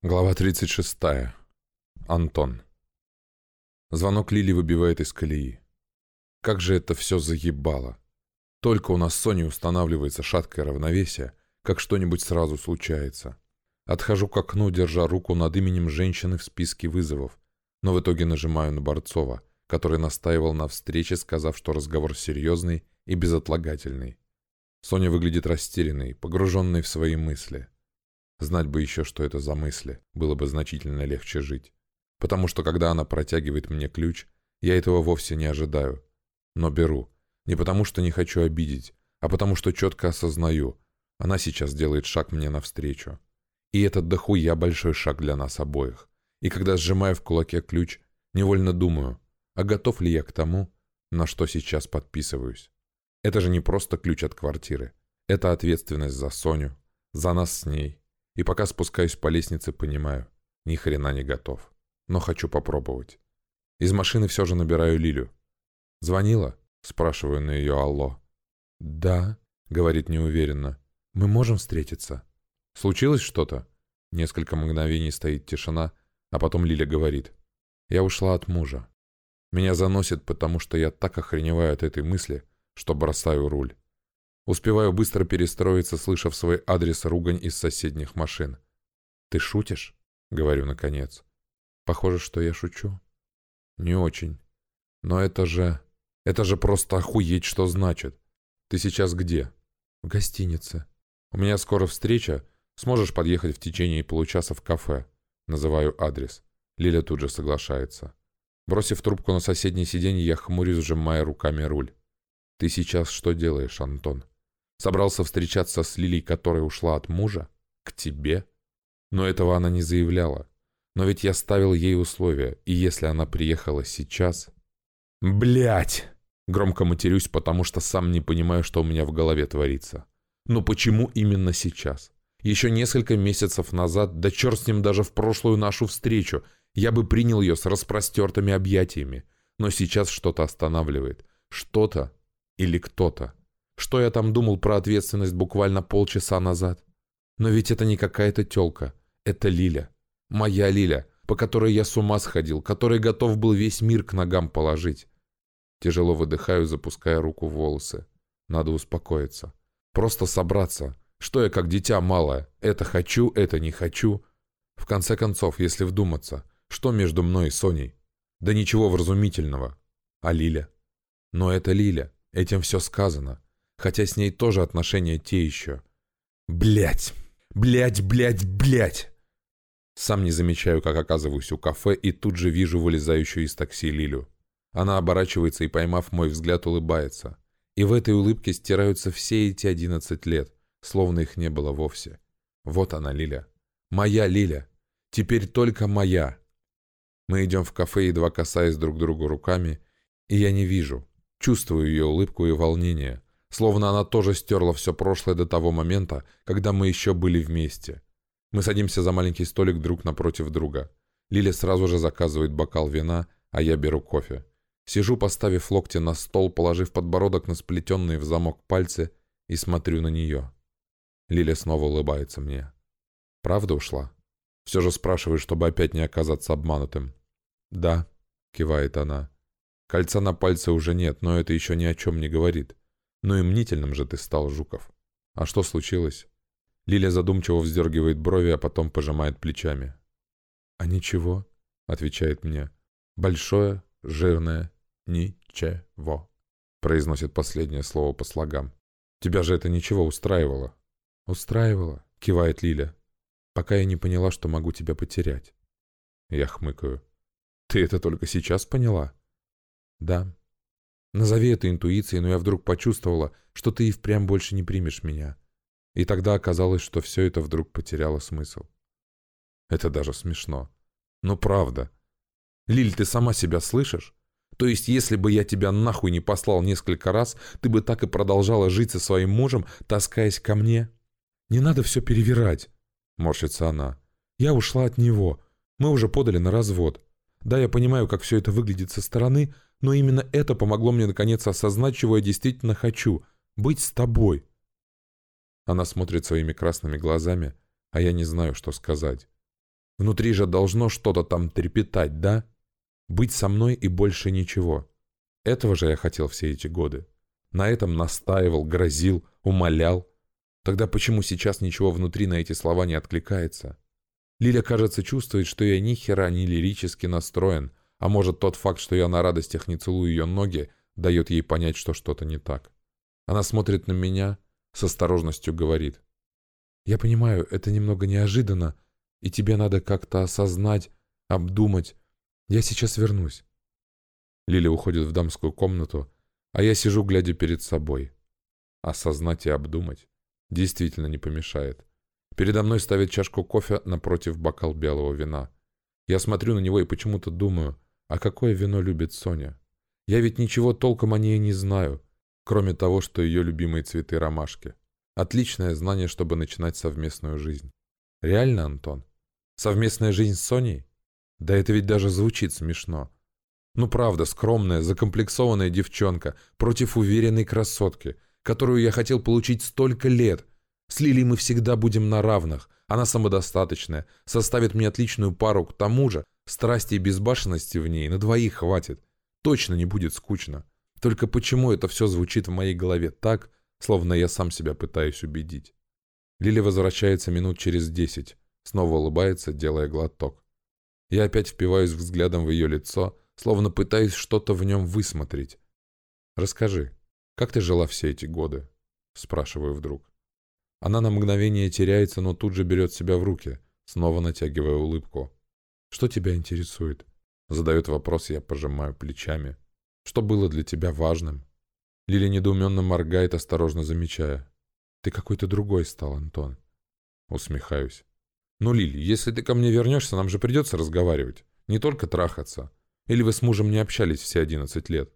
Глава 36. Антон. Звонок Лили выбивает из колеи. Как же это все заебало. Только у нас с Соней устанавливается шаткое равновесие, как что-нибудь сразу случается. Отхожу к окну, держа руку над именем женщины в списке вызовов, но в итоге нажимаю на Борцова, который настаивал на встрече, сказав, что разговор серьезный и безотлагательный. Соня выглядит растерянной, погруженной в свои мысли. Знать бы еще, что это за мысли, было бы значительно легче жить. Потому что когда она протягивает мне ключ, я этого вовсе не ожидаю. Но беру. Не потому что не хочу обидеть, а потому что четко осознаю. Она сейчас делает шаг мне навстречу. И этот дохуя большой шаг для нас обоих. И когда сжимаю в кулаке ключ, невольно думаю, а готов ли я к тому, на что сейчас подписываюсь. Это же не просто ключ от квартиры. Это ответственность за Соню, за нас с ней, и пока спускаюсь по лестнице, понимаю, ни хрена не готов. Но хочу попробовать. Из машины все же набираю Лилю. «Звонила?» – спрашиваю на ее алло. «Да», – говорит неуверенно. «Мы можем встретиться?» «Случилось что-то?» Несколько мгновений стоит тишина, а потом Лиля говорит. «Я ушла от мужа. Меня заносит, потому что я так охреневаю от этой мысли, что бросаю руль. Успеваю быстро перестроиться, слышав свой адрес ругань из соседних машин. «Ты шутишь?» — говорю наконец. «Похоже, что я шучу». «Не очень. Но это же... Это же просто охуеть, что значит. Ты сейчас где?» «В гостинице». «У меня скоро встреча. Сможешь подъехать в течение получаса в кафе?» Называю адрес. Лиля тут же соглашается. Бросив трубку на соседнее сиденье, я хмурюсь, сжимая руками руль. «Ты сейчас что делаешь, Антон?» Собрался встречаться с Лилей, которая ушла от мужа? К тебе? Но этого она не заявляла. Но ведь я ставил ей условия, и если она приехала сейчас... Блять! Громко матерюсь, потому что сам не понимаю, что у меня в голове творится. Но почему именно сейчас? Еще несколько месяцев назад, да черт с ним даже в прошлую нашу встречу, я бы принял ее с распростертыми объятиями. Но сейчас что-то останавливает. Что-то или кто-то. Что я там думал про ответственность буквально полчаса назад? Но ведь это не какая-то тёлка. Это Лиля. Моя Лиля, по которой я с ума сходил, которой готов был весь мир к ногам положить. Тяжело выдыхаю, запуская руку в волосы. Надо успокоиться. Просто собраться. Что я как дитя малое? Это хочу, это не хочу. В конце концов, если вдуматься, что между мной и Соней? Да ничего вразумительного. А Лиля? Но это Лиля. Этим все сказано хотя с ней тоже отношения те еще. Блять, блять, блять, блять. Сам не замечаю, как оказываюсь у кафе, и тут же вижу вылезающую из такси Лилю. Она оборачивается и, поймав мой взгляд, улыбается. И в этой улыбке стираются все эти одиннадцать лет, словно их не было вовсе. Вот она, Лиля. Моя Лиля. Теперь только моя. Мы идем в кафе, едва касаясь друг друга руками, и я не вижу, чувствую ее улыбку и волнение, Словно она тоже стерла все прошлое до того момента, когда мы еще были вместе. Мы садимся за маленький столик друг напротив друга. Лиля сразу же заказывает бокал вина, а я беру кофе. Сижу, поставив локти на стол, положив подбородок на сплетенные в замок пальцы и смотрю на нее. Лиля снова улыбается мне. «Правда ушла?» Все же спрашиваю, чтобы опять не оказаться обманутым. «Да», — кивает она. «Кольца на пальце уже нет, но это еще ни о чем не говорит. Ну и мнительным же ты стал, Жуков. А что случилось? Лиля задумчиво вздергивает брови, а потом пожимает плечами. «А ничего», — отвечает мне. «Большое, жирное, ничего», — произносит последнее слово по слогам. «Тебя же это ничего устраивало?» «Устраивало», — кивает Лиля, «пока я не поняла, что могу тебя потерять». Я хмыкаю. «Ты это только сейчас поняла?» «Да», Назови это интуицией, но я вдруг почувствовала, что ты и впрямь больше не примешь меня. И тогда оказалось, что все это вдруг потеряло смысл. Это даже смешно. Но правда. Лиль, ты сама себя слышишь? То есть, если бы я тебя нахуй не послал несколько раз, ты бы так и продолжала жить со своим мужем, таскаясь ко мне? Не надо все перевирать, морщится она. Я ушла от него. Мы уже подали на развод. Да, я понимаю, как все это выглядит со стороны, но именно это помогло мне наконец осознать, чего я действительно хочу — быть с тобой. Она смотрит своими красными глазами, а я не знаю, что сказать. Внутри же должно что-то там трепетать, да? Быть со мной и больше ничего. Этого же я хотел все эти годы. На этом настаивал, грозил, умолял. Тогда почему сейчас ничего внутри на эти слова не откликается? Лиля, кажется, чувствует, что я ни хера не лирически настроен, а может тот факт, что я на радостях не целую ее ноги, дает ей понять, что что-то не так. Она смотрит на меня, с осторожностью говорит. «Я понимаю, это немного неожиданно, и тебе надо как-то осознать, обдумать. Я сейчас вернусь». Лиля уходит в дамскую комнату, а я сижу, глядя перед собой. Осознать и обдумать действительно не помешает. Передо мной ставят чашку кофе напротив бокал белого вина. Я смотрю на него и почему-то думаю, а какое вино любит Соня? Я ведь ничего толком о ней не знаю, кроме того, что ее любимые цветы ромашки. Отличное знание, чтобы начинать совместную жизнь. Реально, Антон? Совместная жизнь с Соней? Да это ведь даже звучит смешно. Ну правда, скромная, закомплексованная девчонка против уверенной красотки, которую я хотел получить столько лет. С Лилией мы всегда будем на равных. Она самодостаточная, составит мне отличную пару. К тому же, страсти и безбашенности в ней на двоих хватит. Точно не будет скучно. Только почему это все звучит в моей голове так, словно я сам себя пытаюсь убедить? Лили возвращается минут через десять, снова улыбается, делая глоток. Я опять впиваюсь взглядом в ее лицо, словно пытаясь что-то в нем высмотреть. «Расскажи, как ты жила все эти годы?» — спрашиваю вдруг. Она на мгновение теряется, но тут же берет себя в руки, снова натягивая улыбку. «Что тебя интересует?» — задает вопрос, я пожимаю плечами. «Что было для тебя важным?» Лили недоуменно моргает, осторожно замечая. «Ты какой-то другой стал, Антон». Усмехаюсь. «Ну, Лили, если ты ко мне вернешься, нам же придется разговаривать. Не только трахаться. Или вы с мужем не общались все одиннадцать лет?»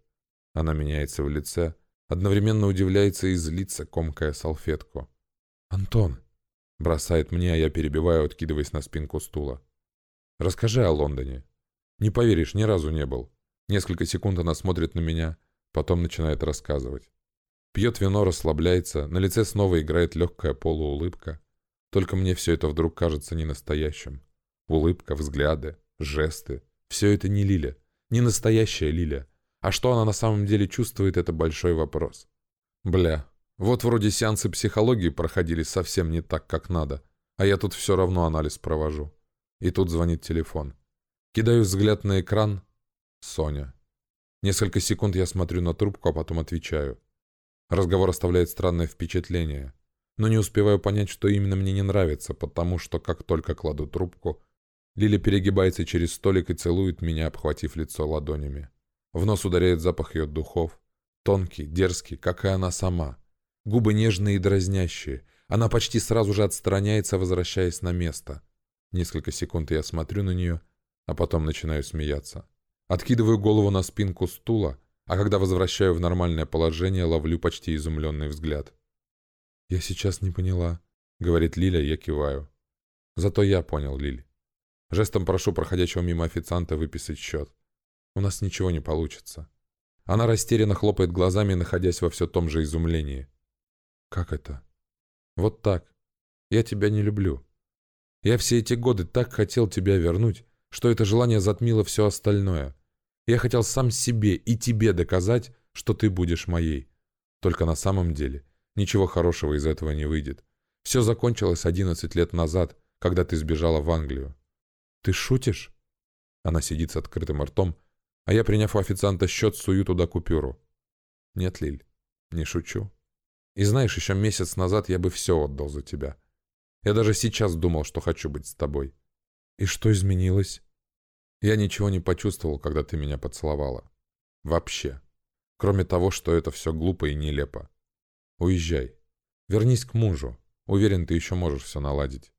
Она меняется в лице, одновременно удивляется и злится, комкая салфетку. «Антон!» — бросает мне, а я перебиваю, откидываясь на спинку стула. «Расскажи о Лондоне. Не поверишь, ни разу не был. Несколько секунд она смотрит на меня, потом начинает рассказывать. Пьет вино, расслабляется, на лице снова играет легкая полуулыбка. Только мне все это вдруг кажется ненастоящим. Улыбка, взгляды, жесты — все это не Лиля. Не настоящая Лиля. А что она на самом деле чувствует, это большой вопрос. Бля, вот вроде сеансы психологии проходили совсем не так, как надо, а я тут все равно анализ провожу. И тут звонит телефон. Кидаю взгляд на экран. Соня. Несколько секунд я смотрю на трубку, а потом отвечаю. Разговор оставляет странное впечатление. Но не успеваю понять, что именно мне не нравится, потому что как только кладу трубку, Лиля перегибается через столик и целует меня, обхватив лицо ладонями. В нос ударяет запах ее духов. Тонкий, дерзкий, как и она сама. Губы нежные и дразнящие. Она почти сразу же отстраняется, возвращаясь на место. Несколько секунд я смотрю на нее, а потом начинаю смеяться. Откидываю голову на спинку стула, а когда возвращаю в нормальное положение, ловлю почти изумленный взгляд. «Я сейчас не поняла», — говорит Лиля, я киваю. Зато я понял, Лиль. Жестом прошу проходящего мимо официанта выписать счет. У нас ничего не получится. Она растерянно хлопает глазами, находясь во все том же изумлении. «Как это?» «Вот так. Я тебя не люблю. Я все эти годы так хотел тебя вернуть, что это желание затмило все остальное. Я хотел сам себе и тебе доказать, что ты будешь моей. Только на самом деле ничего хорошего из этого не выйдет. Все закончилось одиннадцать лет назад, когда ты сбежала в Англию. «Ты шутишь?» Она сидит с открытым ртом, а я, приняв у официанта счет, сую туда купюру. «Нет, Лиль, не шучу. И знаешь, еще месяц назад я бы все отдал за тебя. Я даже сейчас думал, что хочу быть с тобой. И что изменилось?» Я ничего не почувствовал, когда ты меня поцеловала. Вообще. Кроме того, что это все глупо и нелепо. Уезжай. Вернись к мужу. Уверен, ты еще можешь все наладить.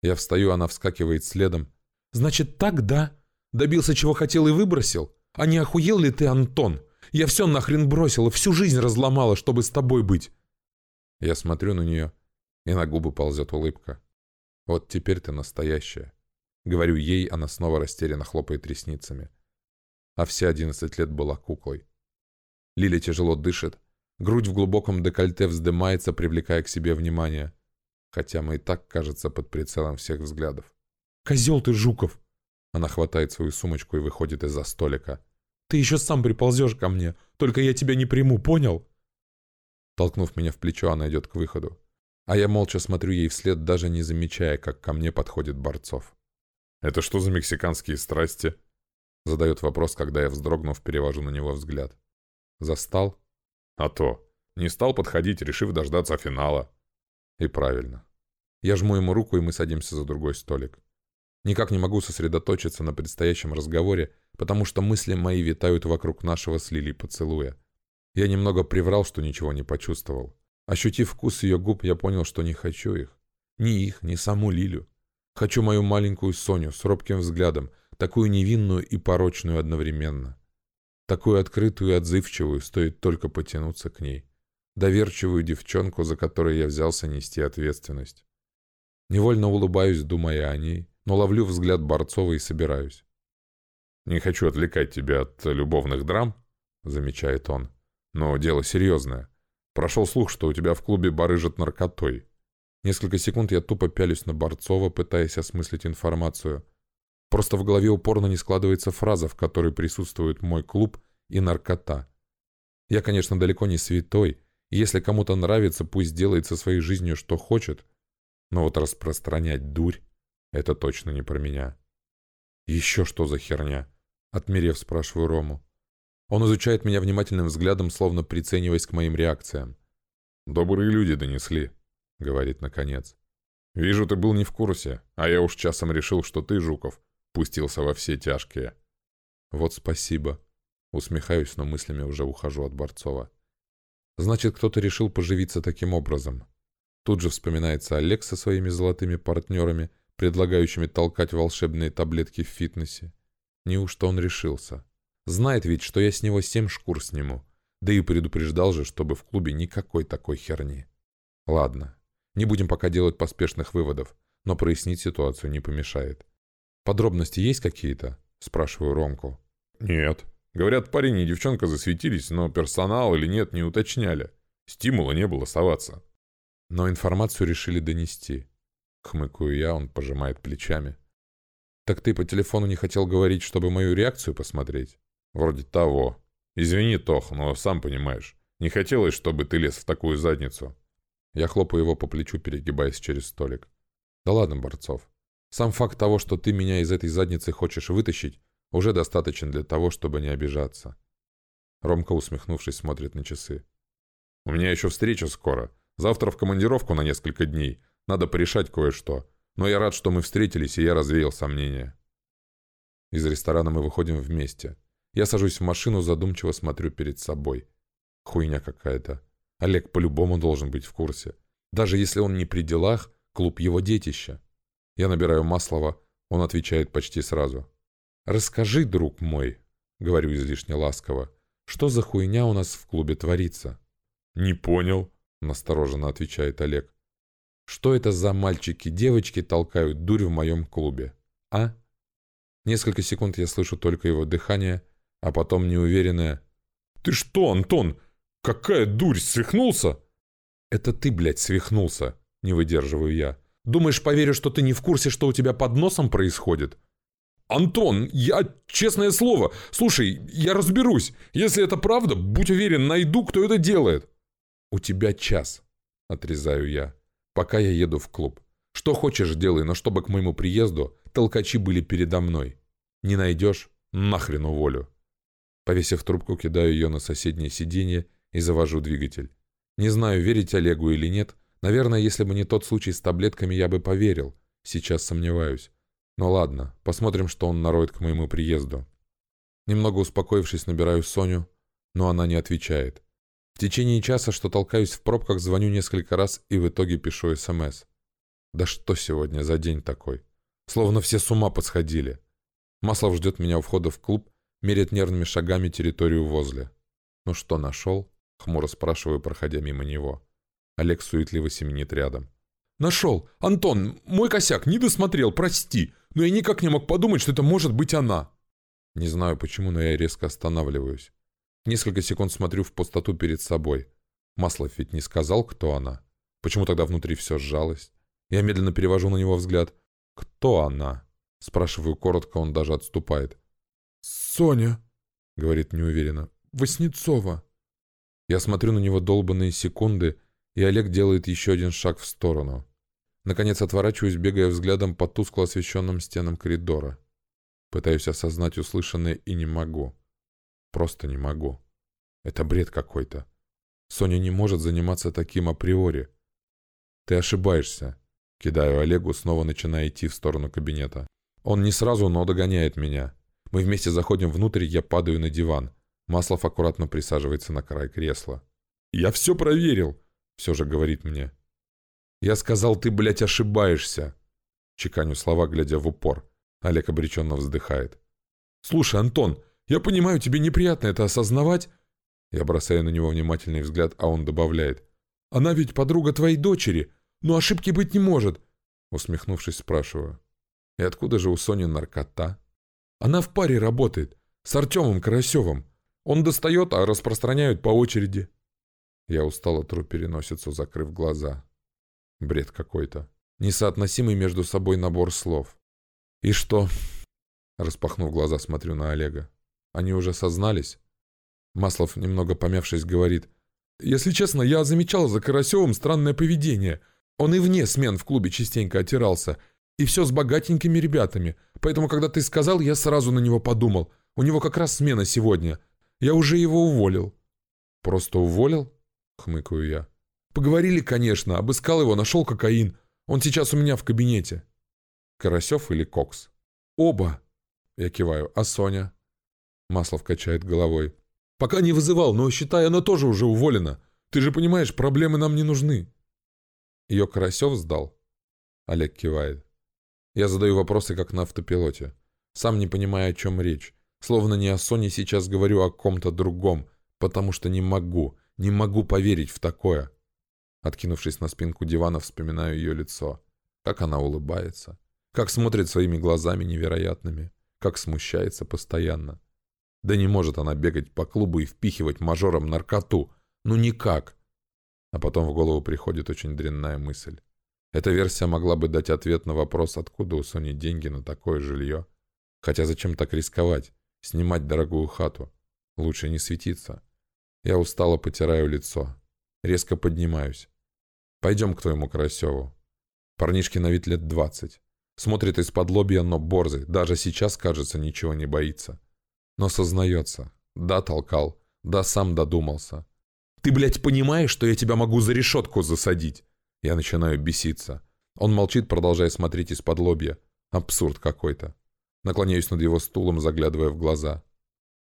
Я встаю, она вскакивает следом, Значит, так, да? Добился, чего хотел и выбросил? А не охуел ли ты, Антон? Я все нахрен бросила, всю жизнь разломала, чтобы с тобой быть. Я смотрю на нее, и на губы ползет улыбка. Вот теперь ты настоящая. Говорю ей, она снова растерянно хлопает ресницами. А все одиннадцать лет была куклой. Лиля тяжело дышит, грудь в глубоком декольте вздымается, привлекая к себе внимание. Хотя мы и так, кажется, под прицелом всех взглядов. «Козел ты, Жуков!» Она хватает свою сумочку и выходит из-за столика. «Ты еще сам приползешь ко мне, только я тебя не приму, понял?» Толкнув меня в плечо, она идет к выходу. А я молча смотрю ей вслед, даже не замечая, как ко мне подходит Борцов. «Это что за мексиканские страсти?» Задает вопрос, когда я, вздрогнув, перевожу на него взгляд. «Застал?» «А то. Не стал подходить, решив дождаться финала». И правильно. Я жму ему руку, и мы садимся за другой столик. Никак не могу сосредоточиться на предстоящем разговоре, потому что мысли мои витают вокруг нашего с Лилей поцелуя. Я немного приврал, что ничего не почувствовал. Ощутив вкус ее губ, я понял, что не хочу их. Ни их, ни саму Лилю. Хочу мою маленькую Соню с робким взглядом, такую невинную и порочную одновременно. Такую открытую и отзывчивую, стоит только потянуться к ней. Доверчивую девчонку, за которой я взялся нести ответственность. Невольно улыбаюсь, думая о ней, но ловлю взгляд Борцова и собираюсь. «Не хочу отвлекать тебя от любовных драм», — замечает он. «Но дело серьезное. Прошел слух, что у тебя в клубе барыжат наркотой. Несколько секунд я тупо пялюсь на Борцова, пытаясь осмыслить информацию. Просто в голове упорно не складывается фраза, в которой присутствует мой клуб и наркота. Я, конечно, далеко не святой, и если кому-то нравится, пусть делает со своей жизнью что хочет, но вот распространять дурь — это точно не про меня. «Еще что за херня?» — отмерев, спрашиваю Рому. Он изучает меня внимательным взглядом, словно прицениваясь к моим реакциям. «Добрые люди донесли», — говорит наконец. «Вижу, ты был не в курсе, а я уж часом решил, что ты, Жуков, пустился во все тяжкие». «Вот спасибо». Усмехаюсь, но мыслями уже ухожу от Борцова. «Значит, кто-то решил поживиться таким образом. Тут же вспоминается Олег со своими золотыми партнерами, предлагающими толкать волшебные таблетки в фитнесе. Неужто он решился? Знает ведь, что я с него семь шкур сниму. Да и предупреждал же, чтобы в клубе никакой такой херни. Ладно, не будем пока делать поспешных выводов, но прояснить ситуацию не помешает. «Подробности есть какие-то?» – спрашиваю Ромку. «Нет. Говорят, парень и девчонка засветились, но персонал или нет не уточняли. Стимула не было соваться». Но информацию решили донести. Хмыкаю я, он пожимает плечами. «Так ты по телефону не хотел говорить, чтобы мою реакцию посмотреть?» «Вроде того. Извини, Тох, но сам понимаешь. Не хотелось, чтобы ты лез в такую задницу». Я хлопаю его по плечу, перегибаясь через столик. «Да ладно, Борцов. Сам факт того, что ты меня из этой задницы хочешь вытащить, уже достаточен для того, чтобы не обижаться». Ромка, усмехнувшись, смотрит на часы. «У меня еще встреча скоро. Завтра в командировку на несколько дней. Надо порешать кое-что. Но я рад, что мы встретились, и я развеял сомнения. Из ресторана мы выходим вместе. Я сажусь в машину, задумчиво смотрю перед собой. Хуйня какая-то. Олег по-любому должен быть в курсе. Даже если он не при делах, клуб его детища. Я набираю Маслова, он отвечает почти сразу. «Расскажи, друг мой», — говорю излишне ласково, «что за хуйня у нас в клубе творится?» «Не понял», настороженно отвечает Олег. Что это за мальчики-девочки толкают дурь в моем клубе? А? Несколько секунд я слышу только его дыхание, а потом неуверенное «Ты что, Антон? Какая дурь, свихнулся?» «Это ты, блядь, свихнулся», — не выдерживаю я. «Думаешь, поверю, что ты не в курсе, что у тебя под носом происходит?» «Антон, я, честное слово, слушай, я разберусь. Если это правда, будь уверен, найду, кто это делает». «У тебя час», — отрезаю я, — «пока я еду в клуб. Что хочешь, делай, но чтобы к моему приезду толкачи были передо мной. Не найдешь — нахрен уволю». Повесив трубку, кидаю ее на соседнее сиденье и завожу двигатель. Не знаю, верить Олегу или нет. Наверное, если бы не тот случай с таблетками, я бы поверил. Сейчас сомневаюсь. Но ладно, посмотрим, что он нароет к моему приезду. Немного успокоившись, набираю Соню, но она не отвечает. В течение часа, что толкаюсь в пробках, звоню несколько раз и в итоге пишу СМС. Да что сегодня за день такой? Словно все с ума подсходили. Маслов ждет меня у входа в клуб, меряет нервными шагами территорию возле. «Ну что, нашел?» — хмуро спрашиваю, проходя мимо него. Олег суетливо семенит рядом. «Нашел! Антон, мой косяк, не досмотрел, прости, но я никак не мог подумать, что это может быть она!» Не знаю почему, но я резко останавливаюсь. Несколько секунд смотрю в пустоту перед собой. Маслов ведь не сказал, кто она. Почему тогда внутри все сжалось? Я медленно перевожу на него взгляд. Кто она? Спрашиваю коротко, он даже отступает. «Соня», — говорит неуверенно, — «Васнецова». Я смотрю на него долбанные секунды, и Олег делает еще один шаг в сторону. Наконец отворачиваюсь, бегая взглядом по тускло освещенным стенам коридора. Пытаюсь осознать услышанное и не могу. Просто не могу. Это бред какой-то. Соня не может заниматься таким априори. Ты ошибаешься. Кидаю Олегу, снова начиная идти в сторону кабинета. Он не сразу, но догоняет меня. Мы вместе заходим внутрь, я падаю на диван. Маслов аккуратно присаживается на край кресла. «Я все проверил!» — все же говорит мне. «Я сказал, ты, блядь, ошибаешься!» Чеканю слова, глядя в упор. Олег обреченно вздыхает. «Слушай, Антон, я понимаю, тебе неприятно это осознавать...» Я бросаю на него внимательный взгляд, а он добавляет. «Она ведь подруга твоей дочери, но ошибки быть не может!» Усмехнувшись, спрашиваю. «И откуда же у Сони наркота?» «Она в паре работает, с Артемом Карасевым. Он достает, а распространяют по очереди». Я устало тру переносицу, закрыв глаза. Бред какой-то. Несоотносимый между собой набор слов. «И что?» Распахнув глаза, смотрю на Олега. «Они уже сознались?» Маслов, немного помявшись, говорит. «Если честно, я замечал за Карасевым странное поведение. Он и вне смен в клубе частенько отирался. И все с богатенькими ребятами. Поэтому, когда ты сказал, я сразу на него подумал. У него как раз смена сегодня. Я уже его уволил». «Просто уволил?» — хмыкаю я. «Поговорили, конечно. Обыскал его, нашел кокаин. Он сейчас у меня в кабинете». «Карасев или Кокс?» «Оба». Я киваю. «А Соня?» Маслов качает головой. «Пока не вызывал, но, считай, она тоже уже уволена. Ты же понимаешь, проблемы нам не нужны». «Ее Карасев сдал?» Олег кивает. Я задаю вопросы, как на автопилоте. Сам не понимая, о чем речь. Словно не о Соне сейчас говорю, а о ком-то другом. Потому что не могу, не могу поверить в такое. Откинувшись на спинку дивана, вспоминаю ее лицо. Как она улыбается. Как смотрит своими глазами невероятными. Как смущается постоянно. Да не может она бегать по клубу и впихивать мажорам наркоту. Ну никак. А потом в голову приходит очень дрянная мысль. Эта версия могла бы дать ответ на вопрос, откуда у Сони деньги на такое жилье. Хотя зачем так рисковать? Снимать дорогую хату? Лучше не светиться. Я устало потираю лицо. Резко поднимаюсь. Пойдем к твоему Карасеву. Парнишке на вид лет двадцать. Смотрит из-под лобья, но борзый. Даже сейчас, кажется, ничего не боится. Но сознается. Да, толкал. Да, сам додумался. «Ты, блядь, понимаешь, что я тебя могу за решетку засадить?» Я начинаю беситься. Он молчит, продолжая смотреть из-под лобья. Абсурд какой-то. Наклоняюсь над его стулом, заглядывая в глаза.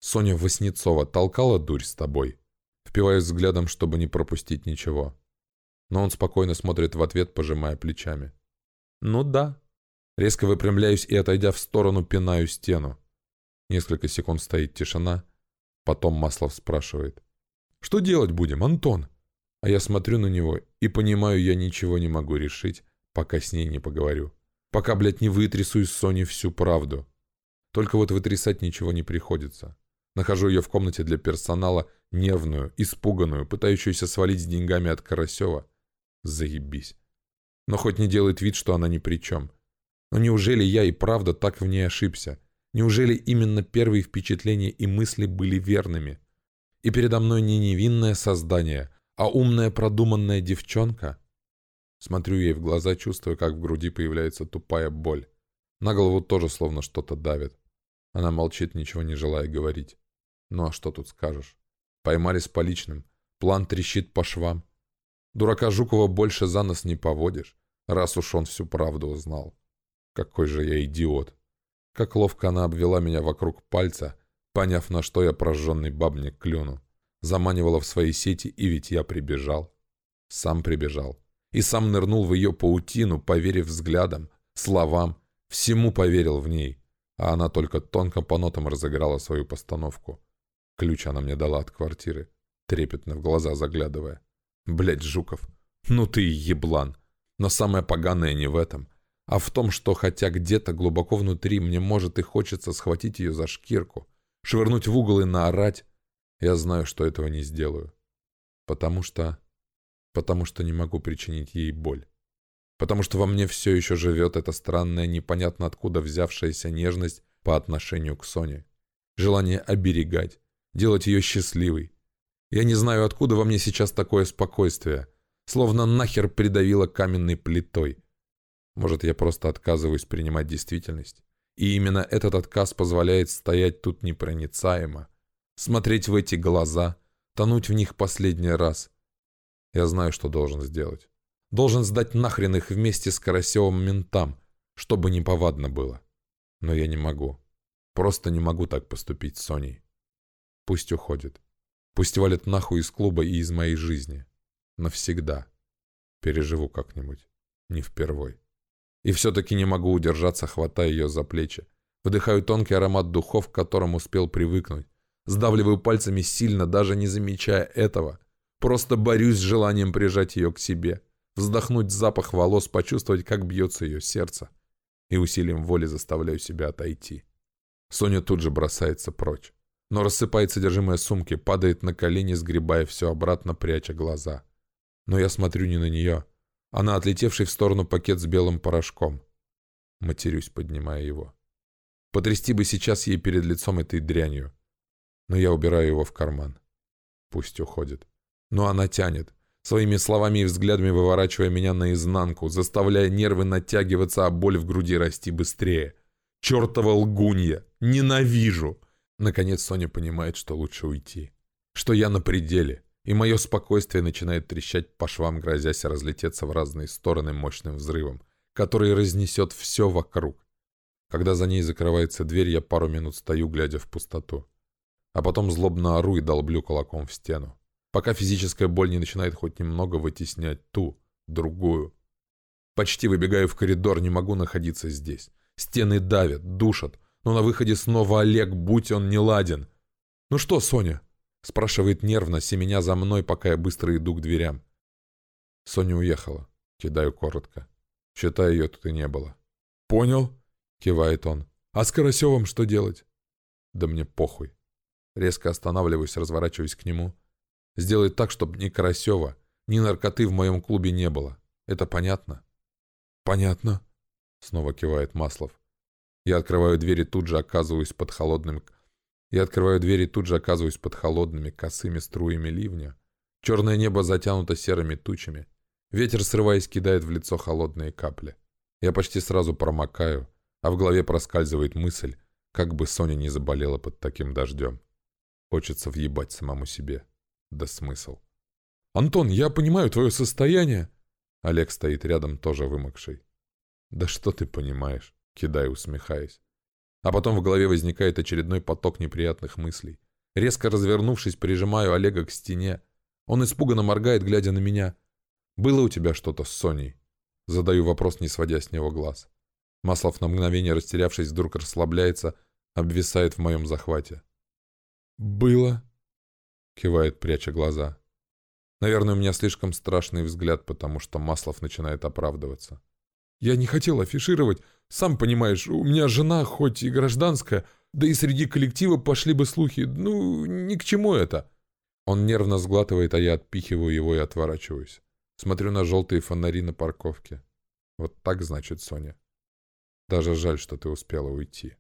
«Соня Васнецова толкала дурь с тобой?» Впиваюсь взглядом, чтобы не пропустить ничего. Но он спокойно смотрит в ответ, пожимая плечами. «Ну да», Резко выпрямляюсь и, отойдя в сторону, пинаю стену. Несколько секунд стоит тишина. Потом Маслов спрашивает. «Что делать будем, Антон?» А я смотрю на него и понимаю, я ничего не могу решить, пока с ней не поговорю. Пока, блядь, не вытрясу из Сони всю правду. Только вот вытрясать ничего не приходится. Нахожу ее в комнате для персонала, нервную, испуганную, пытающуюся свалить с деньгами от Карасева. Заебись. Но хоть не делает вид, что она ни при чем. Но неужели я и правда так в ней ошибся? Неужели именно первые впечатления и мысли были верными? И передо мной не невинное создание, а умная продуманная девчонка? Смотрю ей в глаза, чувствуя, как в груди появляется тупая боль. На голову тоже словно что-то давит. Она молчит, ничего не желая говорить. Ну а что тут скажешь? Поймали с поличным. План трещит по швам. Дурака Жукова больше за нос не поводишь, раз уж он всю правду узнал. Какой же я идиот. Как ловко она обвела меня вокруг пальца, поняв, на что я прожженный бабник клюну. Заманивала в свои сети, и ведь я прибежал. Сам прибежал. И сам нырнул в ее паутину, поверив взглядам, словам, всему поверил в ней. А она только тонко по нотам разыграла свою постановку. Ключ она мне дала от квартиры, трепетно в глаза заглядывая. Блять, Жуков, ну ты еблан. Но самое поганое не в этом — а в том, что хотя где-то глубоко внутри мне может и хочется схватить ее за шкирку, швырнуть в угол и наорать, я знаю, что этого не сделаю. Потому что... Потому что не могу причинить ей боль. Потому что во мне все еще живет эта странная, непонятно откуда взявшаяся нежность по отношению к Соне. Желание оберегать, делать ее счастливой. Я не знаю, откуда во мне сейчас такое спокойствие. Словно нахер придавило каменной плитой. Может, я просто отказываюсь принимать действительность? И именно этот отказ позволяет стоять тут непроницаемо, смотреть в эти глаза, тонуть в них последний раз. Я знаю, что должен сделать. Должен сдать нахрен их вместе с Карасевым ментам, чтобы не повадно было. Но я не могу. Просто не могу так поступить с Соней. Пусть уходит. Пусть валит нахуй из клуба и из моей жизни. Навсегда. Переживу как-нибудь. Не впервой. И все-таки не могу удержаться, хватая ее за плечи. Вдыхаю тонкий аромат духов, к которым успел привыкнуть. Сдавливаю пальцами сильно, даже не замечая этого. Просто борюсь с желанием прижать ее к себе. Вздохнуть запах волос, почувствовать, как бьется ее сердце. И усилием воли заставляю себя отойти. Соня тут же бросается прочь но рассыпает содержимое сумки, падает на колени, сгребая все обратно, пряча глаза. Но я смотрю не на нее, а на отлетевший в сторону пакет с белым порошком. Матерюсь, поднимая его. Потрясти бы сейчас ей перед лицом этой дрянью. Но я убираю его в карман. Пусть уходит. Но она тянет, своими словами и взглядами выворачивая меня наизнанку, заставляя нервы натягиваться, а боль в груди расти быстрее. Чертова лгунья! Ненавижу! Наконец Соня понимает, что лучше уйти. Что я на пределе, и мое спокойствие начинает трещать по швам, грозясь разлететься в разные стороны мощным взрывом, который разнесет все вокруг. Когда за ней закрывается дверь, я пару минут стою, глядя в пустоту. А потом злобно ору и долблю кулаком в стену. Пока физическая боль не начинает хоть немного вытеснять ту, другую. Почти выбегаю в коридор, не могу находиться здесь. Стены давят, душат, но на выходе снова Олег, будь он не ладен. «Ну что, Соня?» — спрашивает нервно, семеня за мной, пока я быстро иду к дверям. Соня уехала. Кидаю коротко. Считаю, ее тут и не было. «Понял?» — кивает он. «А с Карасевым что делать?» «Да мне похуй». Резко останавливаюсь, разворачиваюсь к нему. «Сделай так, чтобы ни Карасева, ни наркоты в моем клубе не было. Это понятно?» «Понятно», — снова кивает Маслов. Я открываю дверь и тут же оказываюсь под холодным... Я открываю дверь и тут же оказываюсь под холодными косыми струями ливня. Черное небо затянуто серыми тучами. Ветер, срываясь, кидает в лицо холодные капли. Я почти сразу промокаю, а в голове проскальзывает мысль, как бы Соня не заболела под таким дождем. Хочется въебать самому себе. Да смысл. «Антон, я понимаю твое состояние». Олег стоит рядом, тоже вымокший. «Да что ты понимаешь?» кидаю, усмехаясь. А потом в голове возникает очередной поток неприятных мыслей. Резко развернувшись, прижимаю Олега к стене. Он испуганно моргает, глядя на меня. «Было у тебя что-то с Соней?» Задаю вопрос, не сводя с него глаз. Маслов на мгновение растерявшись, вдруг расслабляется, обвисает в моем захвате. «Было», — кивает, пряча глаза. Наверное, у меня слишком страшный взгляд, потому что Маслов начинает оправдываться. «Я не хотел афишировать, сам понимаешь, у меня жена хоть и гражданская, да и среди коллектива пошли бы слухи. Ну, ни к чему это. Он нервно сглатывает, а я отпихиваю его и отворачиваюсь. Смотрю на желтые фонари на парковке. Вот так, значит, Соня. Даже жаль, что ты успела уйти.